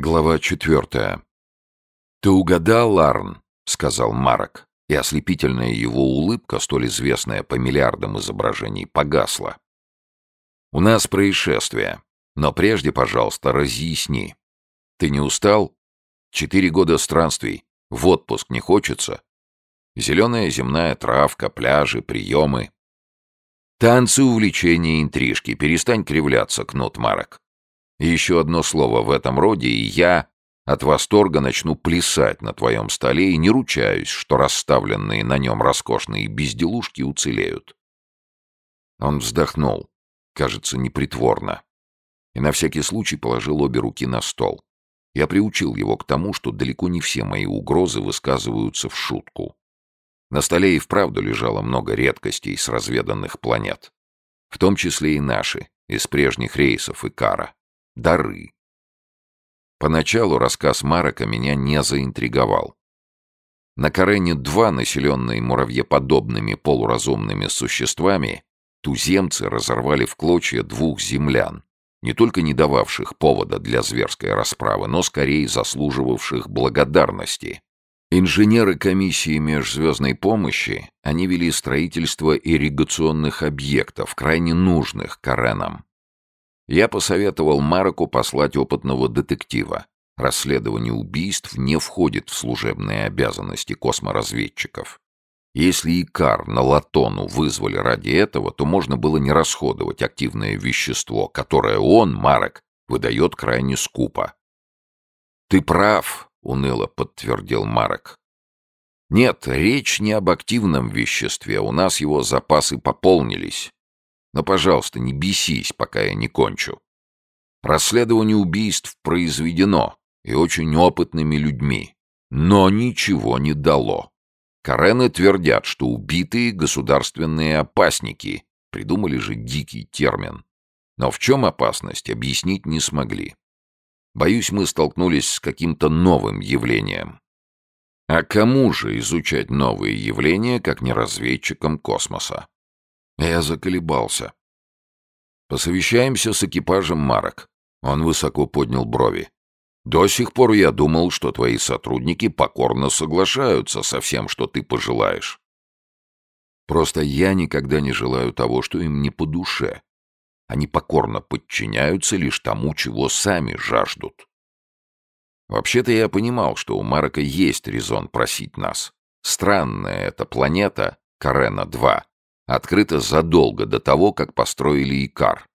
Глава четвертая. «Ты угадал, Ларн?» — сказал Марок, и ослепительная его улыбка, столь известная по миллиардам изображений, погасла. «У нас происшествие, но прежде, пожалуйста, разъясни. Ты не устал? Четыре года странствий, в отпуск не хочется? Зеленая земная травка, пляжи, приемы. Танцы, увлечения, интрижки. Перестань кривляться, Кнут Марок. Еще одно слово в этом роде, и я от восторга начну плясать на твоем столе и не ручаюсь, что расставленные на нем роскошные безделушки уцелеют. Он вздохнул, кажется, непритворно, и на всякий случай положил обе руки на стол. Я приучил его к тому, что далеко не все мои угрозы высказываются в шутку. На столе и вправду лежало много редкостей с разведанных планет, в том числе и наши, из прежних рейсов и кара дары. Поначалу рассказ Марока меня не заинтриговал. На Карене-2, населенной муравьеподобными полуразумными существами, туземцы разорвали в клочья двух землян, не только не дававших повода для зверской расправы, но скорее заслуживавших благодарности. Инженеры комиссии межзвездной помощи, они вели строительство ирригационных объектов, крайне нужных Каренам. Я посоветовал Мароку послать опытного детектива. Расследование убийств не входит в служебные обязанности косморазведчиков. Если Икар на Латону вызвали ради этого, то можно было не расходовать активное вещество, которое он, Марок, выдает крайне скупо. «Ты прав», — уныло подтвердил Марок. «Нет, речь не об активном веществе, у нас его запасы пополнились. Но, пожалуйста, не бесись, пока я не кончу. Расследование убийств произведено и очень опытными людьми, но ничего не дало. Карены твердят, что убитые государственные опасники, придумали же дикий термин. Но в чем опасность, объяснить не смогли. Боюсь, мы столкнулись с каким-то новым явлением. А кому же изучать новые явления, как не разведчикам космоса? Я заколебался. Посовещаемся с экипажем Марок. Он высоко поднял брови. До сих пор я думал, что твои сотрудники покорно соглашаются со всем, что ты пожелаешь. Просто я никогда не желаю того, что им не по душе. Они покорно подчиняются лишь тому, чего сами жаждут. Вообще-то я понимал, что у Марока есть резон просить нас. Странная эта планета, Карена-2, открыто задолго до того, как построили Икар.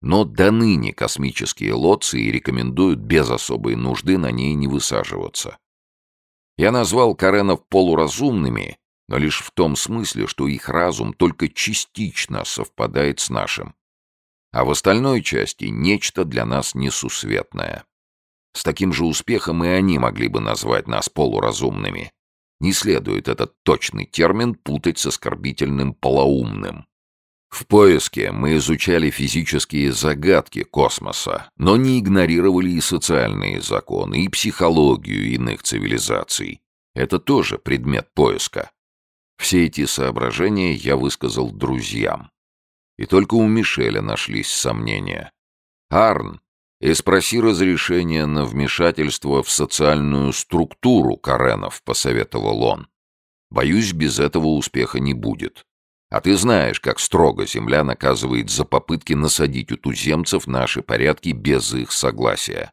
Но до ныне космические лоции рекомендуют без особой нужды на ней не высаживаться. Я назвал Каренов полуразумными, но лишь в том смысле, что их разум только частично совпадает с нашим. А в остальной части нечто для нас несусветное. С таким же успехом и они могли бы назвать нас полуразумными, не следует этот точный термин путать с оскорбительным полоумным. В поиске мы изучали физические загадки космоса, но не игнорировали и социальные законы, и психологию иных цивилизаций. Это тоже предмет поиска. Все эти соображения я высказал друзьям. И только у Мишеля нашлись сомнения. Арн и спроси разрешения на вмешательство в социальную структуру Каренов, посоветовал он. Боюсь, без этого успеха не будет. А ты знаешь, как строго земля наказывает за попытки насадить у туземцев наши порядки без их согласия.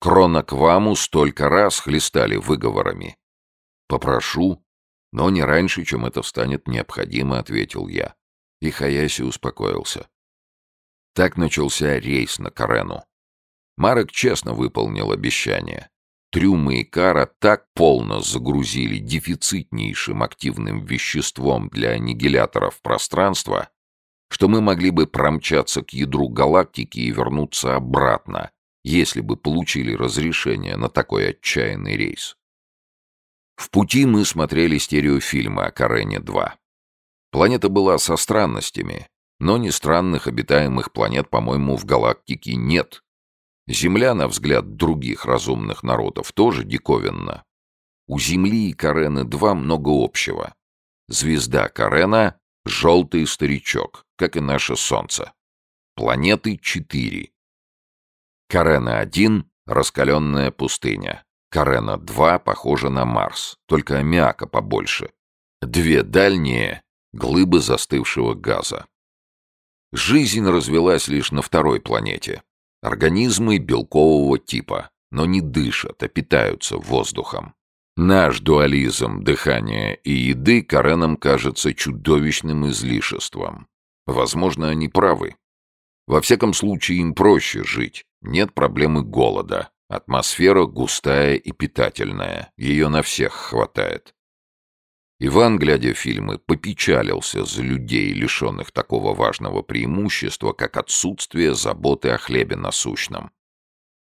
Крона к ваму столько раз хлестали выговорами. Попрошу, но не раньше, чем это станет необходимо, ответил я. И Хаяси успокоился. Так начался рейс на Карену. Марок честно выполнил обещание. Трюмы и Кара так полно загрузили дефицитнейшим активным веществом для аннигиляторов пространства, что мы могли бы промчаться к ядру галактики и вернуться обратно, если бы получили разрешение на такой отчаянный рейс. В пути мы смотрели стереофильмы о Карене-2. Планета была со странностями, но ни странных обитаемых планет, по-моему, в галактике нет. Земля, на взгляд других разумных народов, тоже диковинна. У Земли и Карены-2 много общего. Звезда Карена — желтый старичок, как и наше Солнце. Планеты — четыре. Карена-1 раскаленная пустыня. Карена-2 похожа на Марс, только аммиака побольше. Две дальние — глыбы застывшего газа. Жизнь развелась лишь на второй планете. Организмы белкового типа, но не дышат, а питаются воздухом. Наш дуализм дыхания и еды Каренам кажется чудовищным излишеством. Возможно, они правы. Во всяком случае, им проще жить. Нет проблемы голода. Атмосфера густая и питательная. Ее на всех хватает. Иван, глядя фильмы, попечалился за людей, лишенных такого важного преимущества, как отсутствие заботы о хлебе насущном.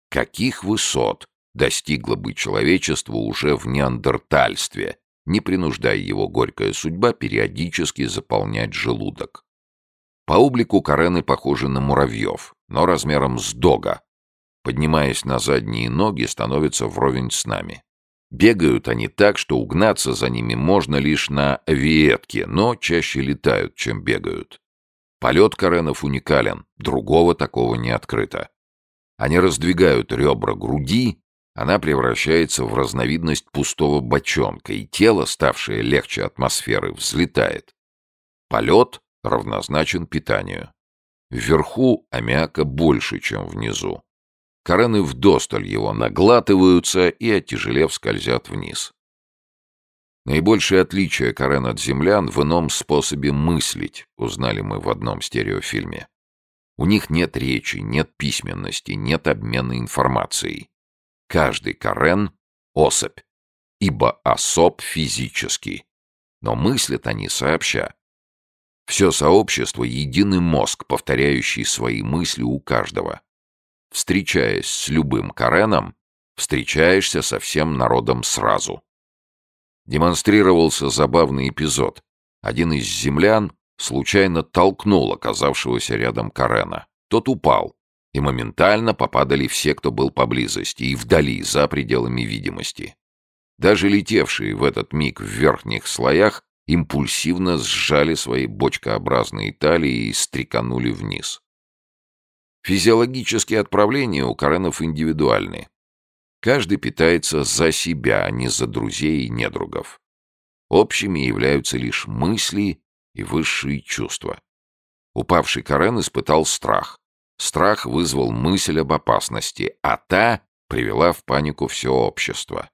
Каких высот достигло бы человечество уже в неандертальстве, не принуждая его горькая судьба периодически заполнять желудок. По облику Карены похожи на муравьев, но размером с дога. Поднимаясь на задние ноги, становятся вровень с нами. Бегают они так, что угнаться за ними можно лишь на авиетке, но чаще летают, чем бегают. Полет Каренов уникален, другого такого не открыто. Они раздвигают ребра груди она превращается в разновидность пустого бочонка, и тело, ставшее легче атмосферы, взлетает. Полет равнозначен питанию. Вверху аммиака больше, чем внизу. Корены вдосталь его наглатываются и, отяжелев, скользят вниз. Наибольшее отличие Карен от землян в ином способе мыслить, узнали мы в одном стереофильме. У них нет речи, нет письменности, нет обмена информацией. Каждый Карен — особь, ибо особ физический. Но мыслят они сообща. Все сообщество — единый мозг, повторяющий свои мысли у каждого. Встречаясь с любым Кареном, встречаешься со всем народом сразу. Демонстрировался забавный эпизод. Один из землян случайно толкнул оказавшегося рядом Карена. Тот упал и моментально попадали все, кто был поблизости и вдали, за пределами видимости. Даже летевшие в этот миг в верхних слоях импульсивно сжали свои бочкообразные талии и стреканули вниз. Физиологические отправления у Каренов индивидуальны. Каждый питается за себя, а не за друзей и недругов. Общими являются лишь мысли и высшие чувства. Упавший Карен испытал страх. Страх вызвал мысль об опасности, а та привела в панику все общество.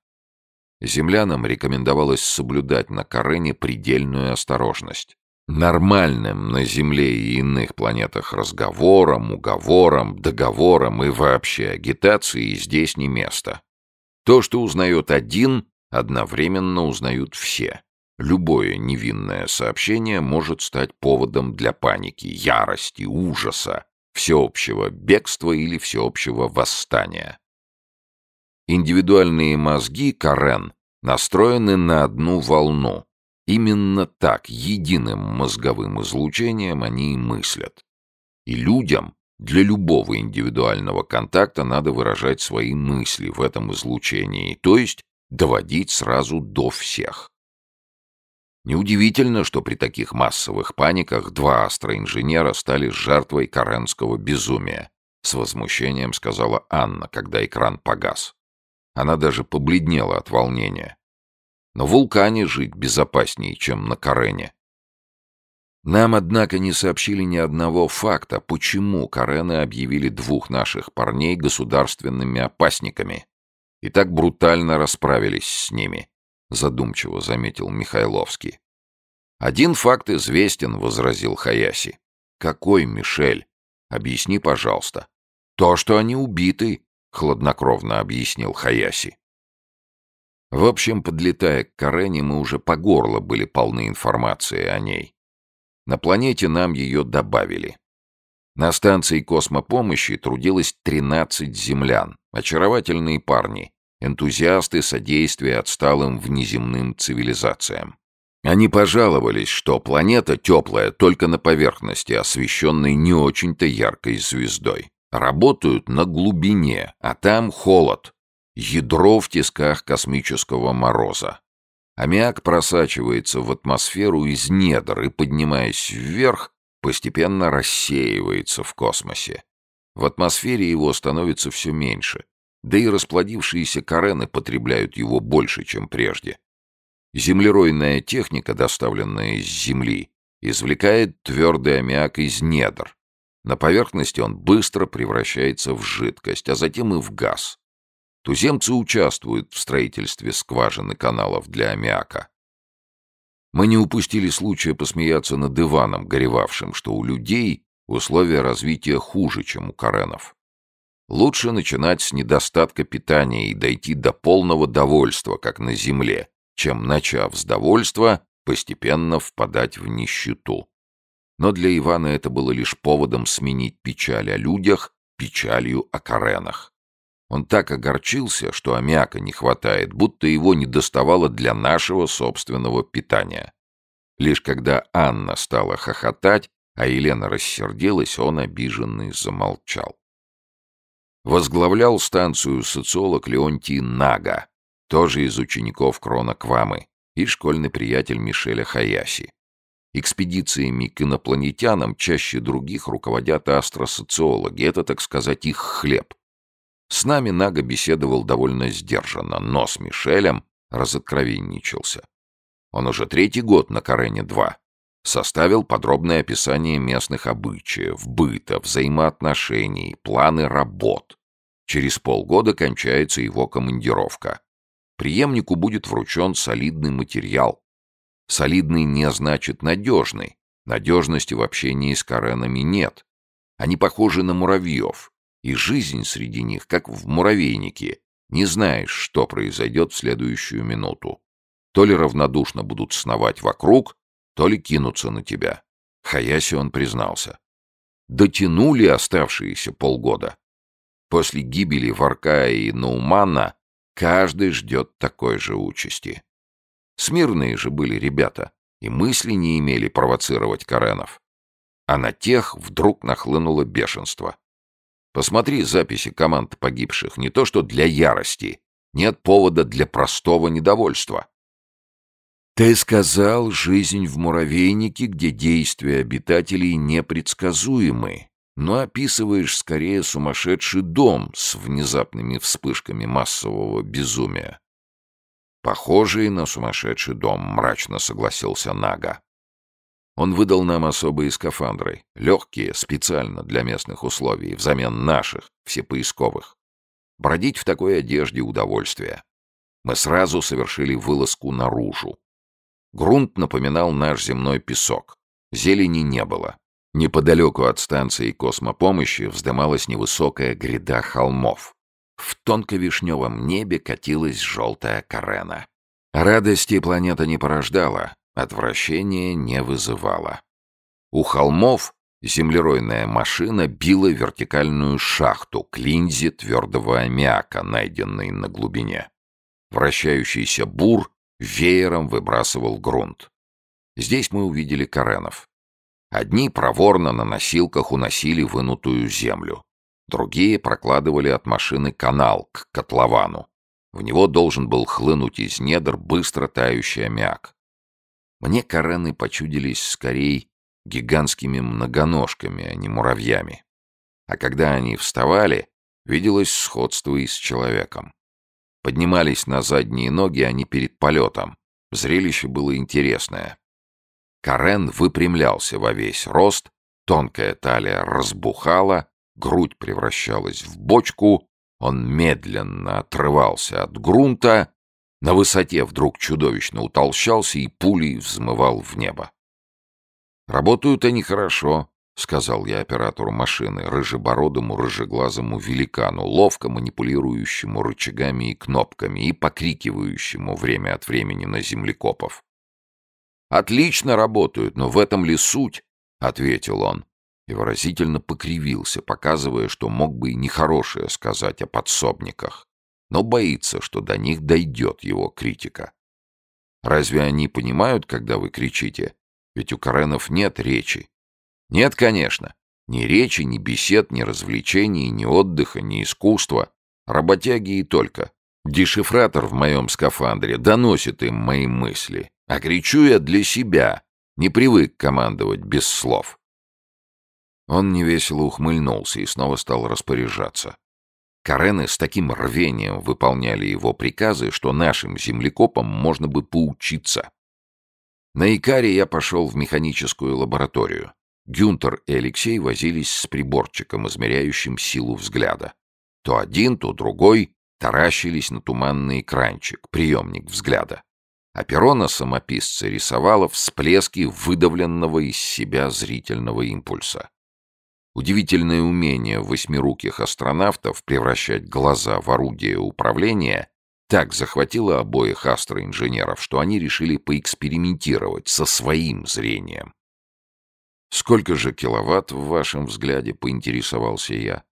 Землянам рекомендовалось соблюдать на Карене предельную осторожность. Нормальным на Земле и иных планетах разговорам, уговорам, договорам и вообще агитации здесь не место. То, что узнает один, одновременно узнают все. Любое невинное сообщение может стать поводом для паники, ярости, ужаса, всеобщего бегства или всеобщего восстания. Индивидуальные мозги Карен настроены на одну волну. Именно так, единым мозговым излучением они и мыслят. И людям для любого индивидуального контакта надо выражать свои мысли в этом излучении, то есть доводить сразу до всех. Неудивительно, что при таких массовых паниках два астроинженера стали жертвой каренского безумия, с возмущением сказала Анна, когда экран погас. Она даже побледнела от волнения. В вулкане жить безопаснее, чем на Карене. Нам, однако, не сообщили ни одного факта, почему Карены объявили двух наших парней государственными опасниками и так брутально расправились с ними. — задумчиво заметил Михайловский. «Один факт известен», — возразил Хаяси. «Какой, Мишель? Объясни, пожалуйста». «То, что они убиты», — хладнокровно объяснил Хаяси. В общем, подлетая к Карене, мы уже по горло были полны информации о ней. На планете нам ее добавили. На станции космопомощи трудилось 13 землян, очаровательные парни, энтузиасты содействия отсталым внеземным цивилизациям. Они пожаловались, что планета теплая только на поверхности, освещенной не очень-то яркой звездой. Работают на глубине, а там холод. Ядро в тисках космического мороза. Аммиак просачивается в атмосферу из недр и, поднимаясь вверх, постепенно рассеивается в космосе. В атмосфере его становится все меньше. Да и расплодившиеся карены потребляют его больше, чем прежде. Землеройная техника, доставленная из земли, извлекает твердый аммиак из недр. На поверхности он быстро превращается в жидкость, а затем и в газ. Туземцы участвуют в строительстве скважины каналов для аммиака. Мы не упустили случая посмеяться над Иваном, горевавшим, что у людей условия развития хуже, чем у каренов. Лучше начинать с недостатка питания и дойти до полного довольства, как на земле, чем, начав с довольства, постепенно впадать в нищету. Но для Ивана это было лишь поводом сменить печаль о людях печалью о каренах. Он так огорчился, что аммиака не хватает, будто его не доставало для нашего собственного питания. Лишь когда Анна стала хохотать, а Елена рассердилась, он обиженный замолчал. Возглавлял станцию социолог Леонтий Нага, тоже из учеников Крона Квамы, и школьный приятель Мишеля Хаяси. Экспедициями к инопланетянам чаще других руководят астросоциологи, это, так сказать, их хлеб. С нами Нага беседовал довольно сдержанно, но с Мишелем разоткровенничался. Он уже третий год на Карене-2. Составил подробное описание местных обычаев, быта, взаимоотношений, планы работ. Через полгода кончается его командировка. Приемнику будет вручен солидный материал. Солидный не значит надежный. Надежности в общении с Каренами нет. Они похожи на муравьев, и жизнь среди них, как в муравейнике. Не знаешь, что произойдет в следующую минуту. То ли равнодушно будут сновать вокруг, то ли кинутся на тебя. Хаяси он признался. Дотянули оставшиеся полгода. После гибели Варкая и Наумана каждый ждет такой же участи. Смирные же были ребята, и мысли не имели провоцировать Каренов. А на тех вдруг нахлынуло бешенство. Посмотри записи команд погибших, не то что для ярости, нет повода для простого недовольства. Ты сказал, жизнь в муравейнике, где действия обитателей непредсказуемы, но описываешь скорее сумасшедший дом с внезапными вспышками массового безумия. Похожий на сумасшедший дом, мрачно согласился Нага. Он выдал нам особые скафандры, легкие, специально для местных условий, взамен наших, всепоисковых. Бродить в такой одежде — удовольствие. Мы сразу совершили вылазку наружу. Грунт напоминал наш земной песок. Зелени не было. Неподалеку от станции космопомощи вздымалась невысокая гряда холмов. В тонко-вишневом небе катилась желтая карена. Радости планета не порождала, Отвращения не вызывало. У холмов землеройная машина била вертикальную шахту к линзе твердого аммиака, найденной на глубине. Вращающийся бур веером выбрасывал грунт. Здесь мы увидели каренов. Одни проворно на носилках уносили вынутую землю. Другие прокладывали от машины канал к котловану. В него должен был хлынуть из недр быстро тающий аммиак. Мне Карены почудились скорее гигантскими многоножками, а не муравьями. А когда они вставали, виделось сходство и с человеком. Поднимались на задние ноги они перед полетом. Зрелище было интересное. Карен выпрямлялся во весь рост, тонкая талия разбухала, грудь превращалась в бочку, он медленно отрывался от грунта на высоте вдруг чудовищно утолщался и пулей взмывал в небо. «Работают они хорошо», — сказал я оператору машины, рыжебородому, рыжеглазому великану, ловко манипулирующему рычагами и кнопками и покрикивающему время от времени на землекопов. «Отлично работают, но в этом ли суть?» — ответил он и выразительно покривился, показывая, что мог бы и нехорошее сказать о подсобниках но боится, что до них дойдет его критика. Разве они понимают, когда вы кричите? Ведь у Каренов нет речи. Нет, конечно. Ни речи, ни бесед, ни развлечений, ни отдыха, ни искусства. Работяги и только. Дешифратор в моем скафандре доносит им мои мысли. А кричу я для себя. Не привык командовать без слов. Он невесело ухмыльнулся и снова стал распоряжаться. Карены с таким рвением выполняли его приказы, что нашим землекопам можно бы поучиться. На Икаре я пошел в механическую лабораторию. Гюнтер и Алексей возились с приборчиком, измеряющим силу взгляда. То один, то другой таращились на туманный экранчик, приемник взгляда. А перо самописца рисовало всплески выдавленного из себя зрительного импульса. Удивительное умение восьмируких астронавтов превращать глаза в орудие управления так захватило обоих астроинженеров, что они решили поэкспериментировать со своим зрением. «Сколько же киловатт в вашем взгляде?» — поинтересовался я.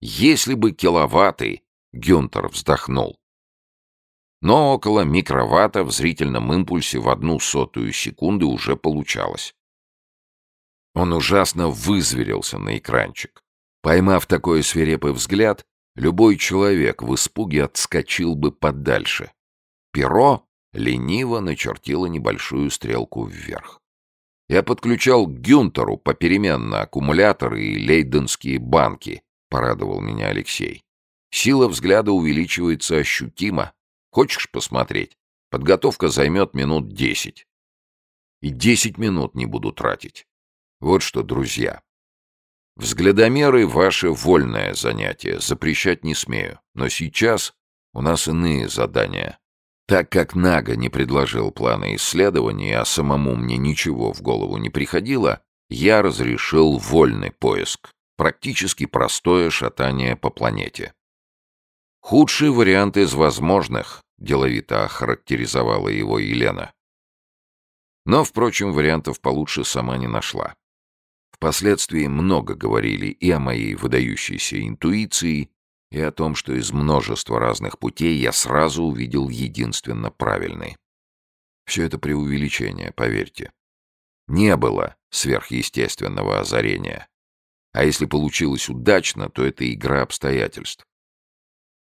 «Если бы киловатты!» — Гюнтер вздохнул. Но около микроватта в зрительном импульсе в одну сотую секунды уже получалось. Он ужасно вызверился на экранчик. Поймав такой свирепый взгляд, любой человек в испуге отскочил бы подальше. Перо лениво начертило небольшую стрелку вверх. Я подключал к Гюнтеру попеременно аккумуляторы и лейденские банки, порадовал меня Алексей. Сила взгляда увеличивается ощутимо. Хочешь посмотреть? Подготовка займет минут десять. И десять минут не буду тратить. Вот что, друзья. Взглядомеры — ваше вольное занятие, запрещать не смею. Но сейчас у нас иные задания. Так как Нага не предложил плана исследований, а самому мне ничего в голову не приходило, я разрешил вольный поиск. Практически простое шатание по планете. Худший вариант из возможных, деловито охарактеризовала его Елена. Но, впрочем, вариантов получше сама не нашла. Впоследствии много говорили и о моей выдающейся интуиции, и о том, что из множества разных путей я сразу увидел единственно правильный. Все это преувеличение, поверьте. Не было сверхъестественного озарения. А если получилось удачно, то это игра обстоятельств.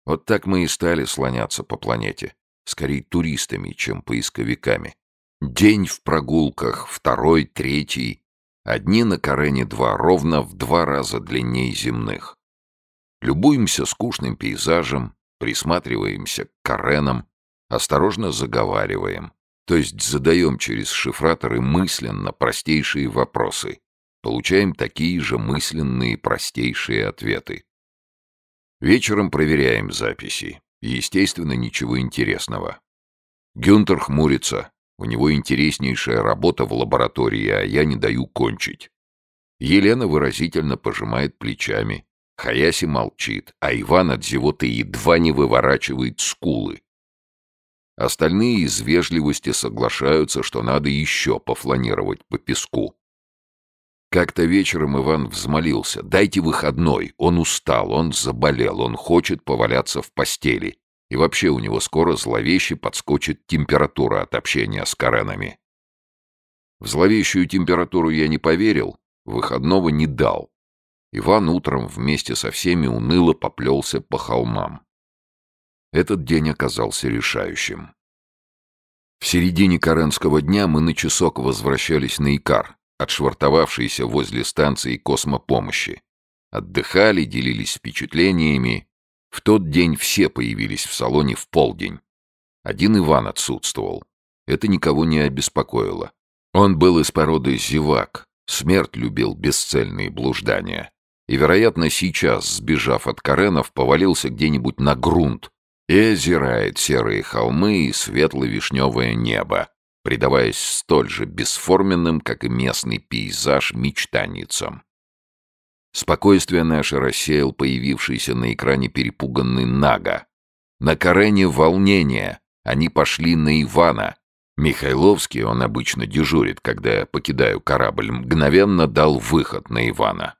Вот так мы и стали слоняться по планете, скорее туристами, чем поисковиками. День в прогулках, второй, третий, Одни на Карене два, ровно в два раза длиннее земных. Любуемся скучным пейзажем, присматриваемся к Каренам, осторожно заговариваем, то есть задаем через шифраторы мысленно простейшие вопросы, получаем такие же мысленные простейшие ответы. Вечером проверяем записи. Естественно, ничего интересного. Гюнтер хмурится, у него интереснейшая работа в лаборатории, а я не даю кончить. Елена выразительно пожимает плечами. Хаяси молчит, а Иван от зевоты едва не выворачивает скулы. Остальные из вежливости соглашаются, что надо еще пофланировать по песку. Как-то вечером Иван взмолился. «Дайте выходной. Он устал, он заболел, он хочет поваляться в постели. И вообще у него скоро зловеще подскочит температура от общения с Каренами. В зловещую температуру я не поверил, выходного не дал. Иван утром вместе со всеми уныло поплелся по холмам. Этот день оказался решающим. В середине Каренского дня мы на часок возвращались на Икар, отшвартовавшийся возле станции космопомощи. Отдыхали, делились впечатлениями в тот день все появились в салоне в полдень. Один Иван отсутствовал. Это никого не обеспокоило. Он был из породы зевак, смерть любил бесцельные блуждания. И, вероятно, сейчас, сбежав от Каренов, повалился где-нибудь на грунт и озирает серые холмы и светло-вишневое небо, предаваясь столь же бесформенным, как и местный пейзаж, мечтаницам. Спокойствие наше рассеял появившийся на экране перепуганный Нага. На Карене волнение. Они пошли на Ивана. Михайловский, он обычно дежурит, когда я покидаю корабль, мгновенно дал выход на Ивана.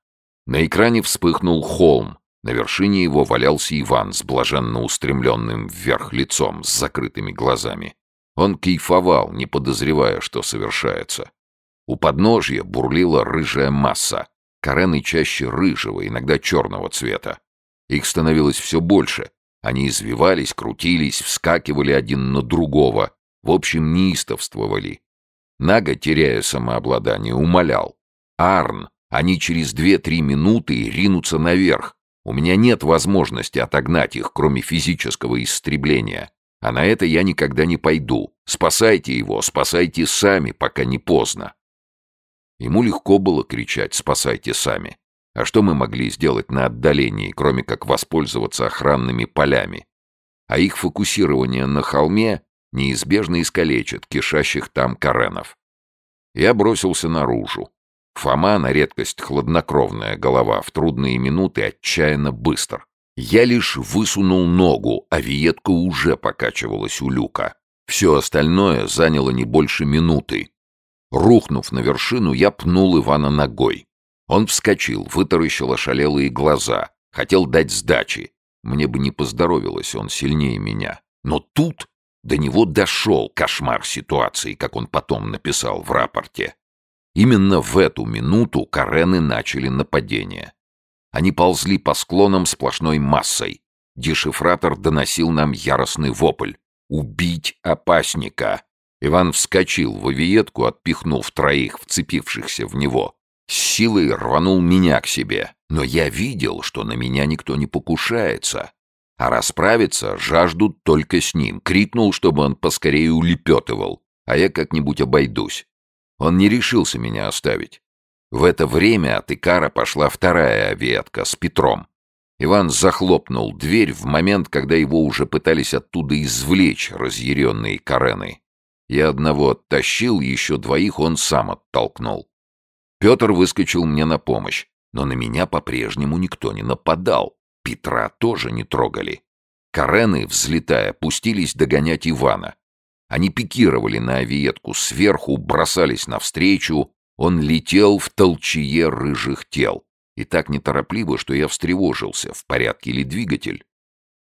На экране вспыхнул холм. На вершине его валялся Иван с блаженно устремленным вверх лицом, с закрытыми глазами. Он кайфовал, не подозревая, что совершается. У подножья бурлила рыжая масса. Корены чаще рыжего, иногда черного цвета. Их становилось все больше. Они извивались, крутились, вскакивали один на другого. В общем, неистовствовали. Нага, теряя самообладание, умолял. «Арн, они через две-три минуты ринутся наверх. У меня нет возможности отогнать их, кроме физического истребления. А на это я никогда не пойду. Спасайте его, спасайте сами, пока не поздно. Ему легко было кричать «спасайте сами». А что мы могли сделать на отдалении, кроме как воспользоваться охранными полями? А их фокусирование на холме неизбежно искалечит кишащих там каренов. Я бросился наружу. Фома, на редкость хладнокровная голова, в трудные минуты отчаянно быстр. Я лишь высунул ногу, а виетка уже покачивалась у люка. Все остальное заняло не больше минуты. Рухнув на вершину, я пнул Ивана ногой. Он вскочил, вытаращил ошалелые глаза, хотел дать сдачи. Мне бы не поздоровилось, он сильнее меня. Но тут до него дошел кошмар ситуации, как он потом написал в рапорте. Именно в эту минуту Карены начали нападение. Они ползли по склонам сплошной массой. Дешифратор доносил нам яростный вопль. «Убить опасника!» Иван вскочил в авиетку, отпихнув троих, вцепившихся в него. С силой рванул меня к себе, но я видел, что на меня никто не покушается. А расправиться жаждут только с ним. Крикнул, чтобы он поскорее улепетывал, а я как-нибудь обойдусь. Он не решился меня оставить. В это время от Икара пошла вторая ветка с Петром. Иван захлопнул дверь в момент, когда его уже пытались оттуда извлечь разъяренные Карены. Я одного оттащил, еще двоих он сам оттолкнул. Петр выскочил мне на помощь, но на меня по-прежнему никто не нападал. Петра тоже не трогали. Карены, взлетая, пустились догонять Ивана. Они пикировали на авиетку сверху, бросались навстречу. Он летел в толчье рыжих тел. И так неторопливо, что я встревожился, в порядке ли двигатель.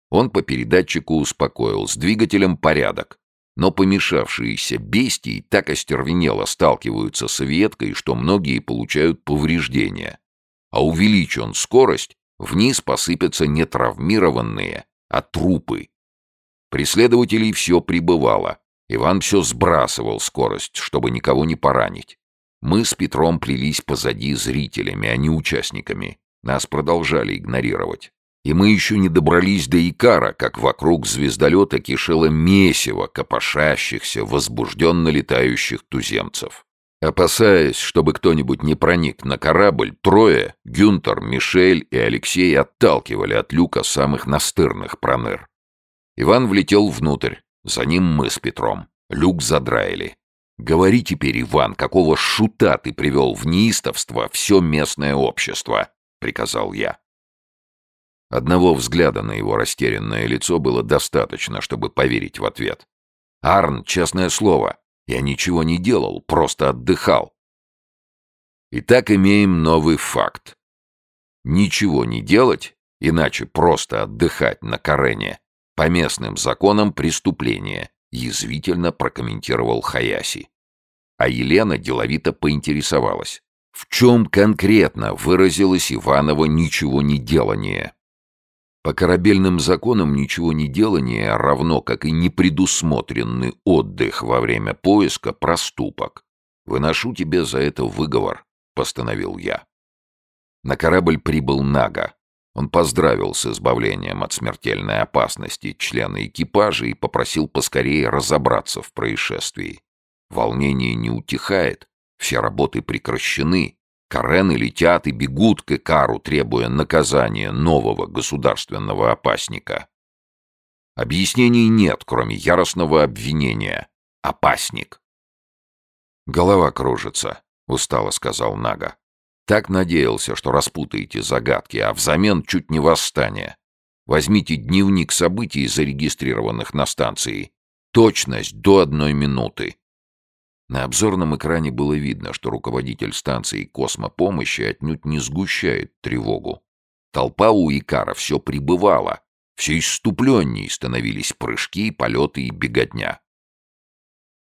Он по передатчику успокоил, с двигателем порядок. Но помешавшиеся бестии так остервенело сталкиваются с веткой, что многие получают повреждения. А увеличь скорость, вниз посыпятся не травмированные, а трупы. Преследователей все прибывало. Иван все сбрасывал скорость, чтобы никого не поранить. Мы с Петром плелись позади зрителями, а не участниками. Нас продолжали игнорировать. И мы еще не добрались до Икара, как вокруг звездолета кишело месиво копошащихся, возбужденно летающих туземцев. Опасаясь, чтобы кто-нибудь не проник на корабль, трое, Гюнтер, Мишель и Алексей отталкивали от люка самых настырных проныр. Иван влетел внутрь, за ним мы с Петром. Люк задраили. «Говори теперь, Иван, какого шута ты привел в неистовство все местное общество?» — приказал я. Одного взгляда на его растерянное лицо было достаточно, чтобы поверить в ответ. «Арн, честное слово, я ничего не делал, просто отдыхал». Итак, имеем новый факт. Ничего не делать, иначе просто отдыхать на Карене, по местным законам преступление, язвительно прокомментировал Хаяси. А Елена деловито поинтересовалась. В чем конкретно выразилось Иваново ничего не делание? По корабельным законам ничего не делание, равно как и непредусмотренный отдых во время поиска, проступок. Выношу тебе за это выговор, постановил я. На корабль прибыл Нага. Он поздравил с избавлением от смертельной опасности члена экипажа и попросил поскорее разобраться в происшествии. Волнение не утихает, все работы прекращены, Карены летят и бегут к Икару, требуя наказания нового государственного опасника. Объяснений нет, кроме яростного обвинения. Опасник. «Голова кружится», — устало сказал Нага. «Так надеялся, что распутаете загадки, а взамен чуть не восстание. Возьмите дневник событий, зарегистрированных на станции. Точность до одной минуты. На обзорном экране было видно, что руководитель станции космопомощи отнюдь не сгущает тревогу. Толпа у Икара все прибывала, все иступленней становились прыжки, полеты и беготня.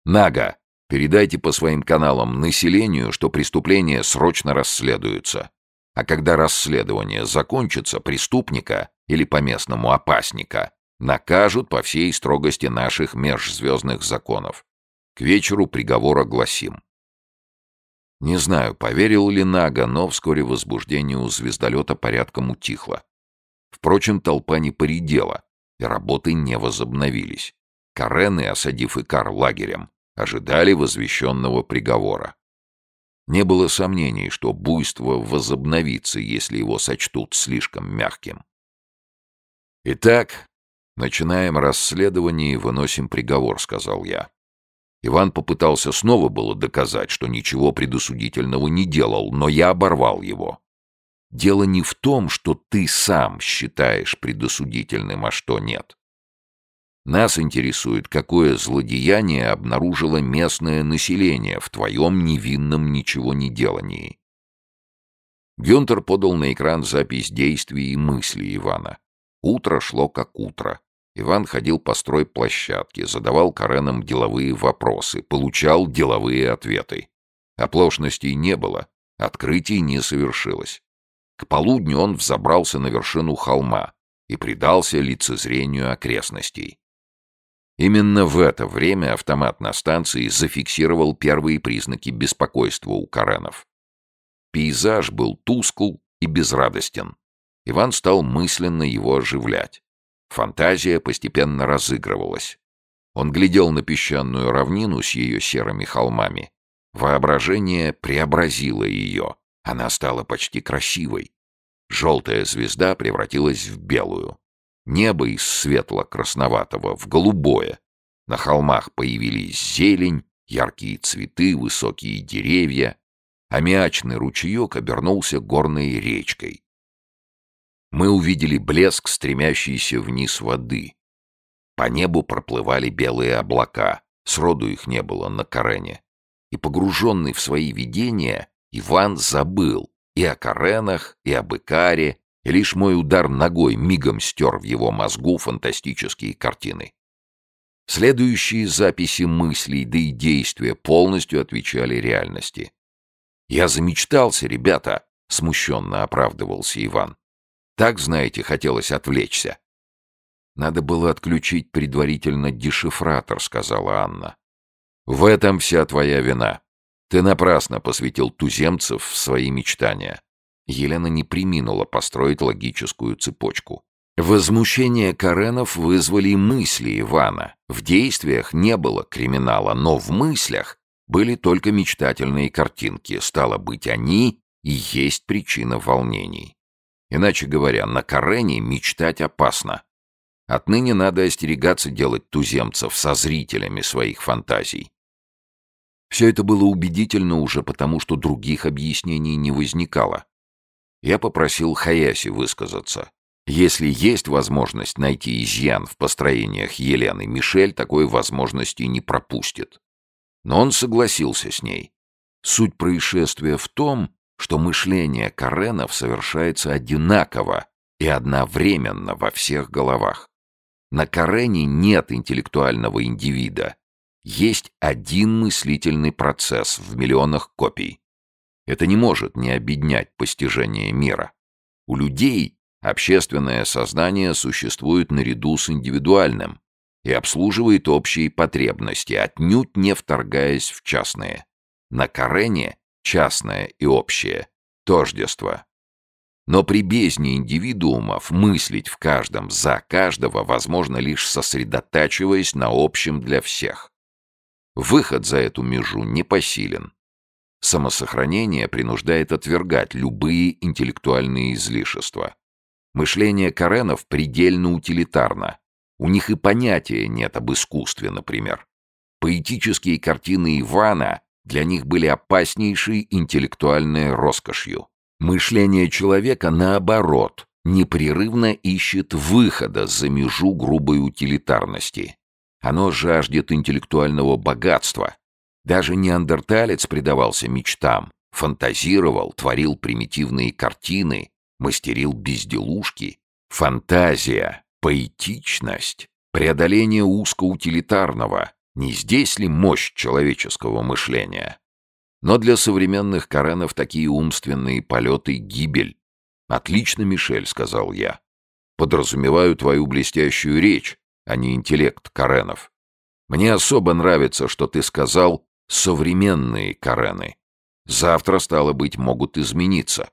«Нага, передайте по своим каналам населению, что преступления срочно расследуются. А когда расследование закончится, преступника, или по-местному опасника, накажут по всей строгости наших межзвездных законов. К вечеру приговор огласим. Не знаю, поверил ли Нага, но вскоре возбуждение у звездолета порядком утихло. Впрочем, толпа не поредела, и работы не возобновились. Карены, осадив Икар лагерем, ожидали возвещенного приговора. Не было сомнений, что буйство возобновится, если его сочтут слишком мягким. «Итак, начинаем расследование и выносим приговор», — сказал я. Иван попытался снова было доказать, что ничего предосудительного не делал, но я оборвал его. Дело не в том, что ты сам считаешь предосудительным, а что нет. Нас интересует, какое злодеяние обнаружило местное население в твоем невинном ничего не делании. Гюнтер подал на экран запись действий и мыслей Ивана. Утро шло как утро. Иван ходил по стройплощадке, задавал Каренам деловые вопросы, получал деловые ответы. Оплошностей не было, открытий не совершилось. К полудню он взобрался на вершину холма и предался лицезрению окрестностей. Именно в это время автомат на станции зафиксировал первые признаки беспокойства у Каренов. Пейзаж был тускл и безрадостен. Иван стал мысленно его оживлять. Фантазия постепенно разыгрывалась. Он глядел на песчаную равнину с ее серыми холмами. Воображение преобразило ее. Она стала почти красивой. Желтая звезда превратилась в белую. Небо из светло-красноватого в голубое. На холмах появились зелень, яркие цветы, высокие деревья. Аммиачный ручеек обернулся горной речкой. Мы увидели блеск, стремящийся вниз воды. По небу проплывали белые облака, сроду их не было на Карене. И погруженный в свои видения, Иван забыл и о Каренах, и об Икаре, и лишь мой удар ногой мигом стер в его мозгу фантастические картины. Следующие записи мыслей, да и действия полностью отвечали реальности. «Я замечтался, ребята», — смущенно оправдывался Иван. Так, знаете, хотелось отвлечься. Надо было отключить предварительно дешифратор, сказала Анна. В этом вся твоя вина. Ты напрасно посвятил туземцев в свои мечтания. Елена не приминула построить логическую цепочку. Возмущение Каренов вызвали мысли Ивана. В действиях не было криминала, но в мыслях были только мечтательные картинки. Стало быть, они и есть причина волнений. Иначе говоря, на Карене мечтать опасно. Отныне надо остерегаться делать туземцев со зрителями своих фантазий. Все это было убедительно уже потому, что других объяснений не возникало. Я попросил Хаяси высказаться. Если есть возможность найти изъян в построениях Елены, Мишель такой возможности не пропустит. Но он согласился с ней. Суть происшествия в том, что мышление Каренов совершается одинаково и одновременно во всех головах. На Карене нет интеллектуального индивида. Есть один мыслительный процесс в миллионах копий. Это не может не обеднять постижение мира. У людей общественное сознание существует наряду с индивидуальным и обслуживает общие потребности, отнюдь не вторгаясь в частные. На Карене частное и общее, тождество. Но при бездне индивидуумов мыслить в каждом за каждого возможно лишь сосредотачиваясь на общем для всех. Выход за эту межу непосилен. Самосохранение принуждает отвергать любые интеллектуальные излишества. Мышление Каренов предельно утилитарно. У них и понятия нет об искусстве, например. Поэтические картины Ивана для них были опаснейшей интеллектуальной роскошью. Мышление человека, наоборот, непрерывно ищет выхода за межу грубой утилитарности. Оно жаждет интеллектуального богатства. Даже неандерталец предавался мечтам, фантазировал, творил примитивные картины, мастерил безделушки. Фантазия, поэтичность, преодоление узкоутилитарного, не здесь ли мощь человеческого мышления? Но для современных Каренов такие умственные полеты — гибель. «Отлично, Мишель», — сказал я. «Подразумеваю твою блестящую речь, а не интеллект Каренов. Мне особо нравится, что ты сказал «современные Карены». Завтра, стало быть, могут измениться.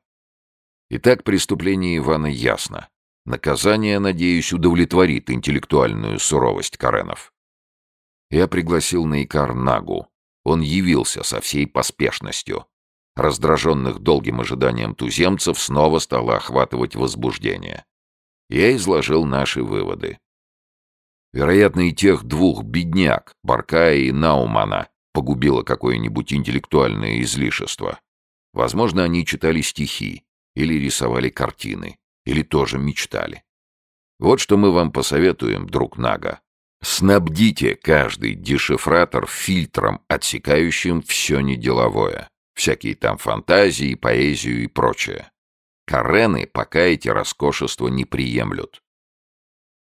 Итак, преступление Ивана ясно. Наказание, надеюсь, удовлетворит интеллектуальную суровость Каренов. Я пригласил на Икар Нагу. Он явился со всей поспешностью. Раздраженных долгим ожиданием туземцев снова стало охватывать возбуждение. Я изложил наши выводы. Вероятно, и тех двух бедняк, Баркая и Наумана, погубило какое-нибудь интеллектуальное излишество. Возможно, они читали стихи, или рисовали картины, или тоже мечтали. Вот что мы вам посоветуем, друг Нага. Снабдите каждый дешифратор фильтром, отсекающим все неделовое. Всякие там фантазии, поэзию и прочее. Карены пока эти роскошества не приемлют.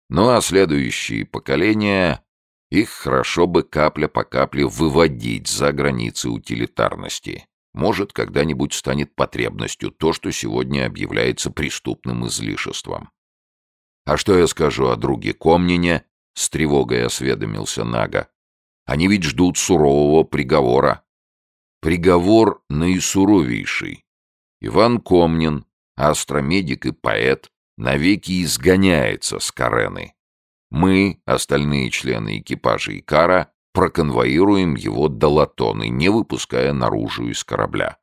Ну а следующие поколения, их хорошо бы капля по капле выводить за границы утилитарности. Может, когда-нибудь станет потребностью то, что сегодня объявляется преступным излишеством. А что я скажу о друге Комнине? С тревогой осведомился Нага. Они ведь ждут сурового приговора. Приговор наисуровейший. Иван Комнин, астромедик и поэт, навеки изгоняется с Карены. Мы, остальные члены экипажа Икара, проконвоируем его до Латоны, не выпуская наружу из корабля.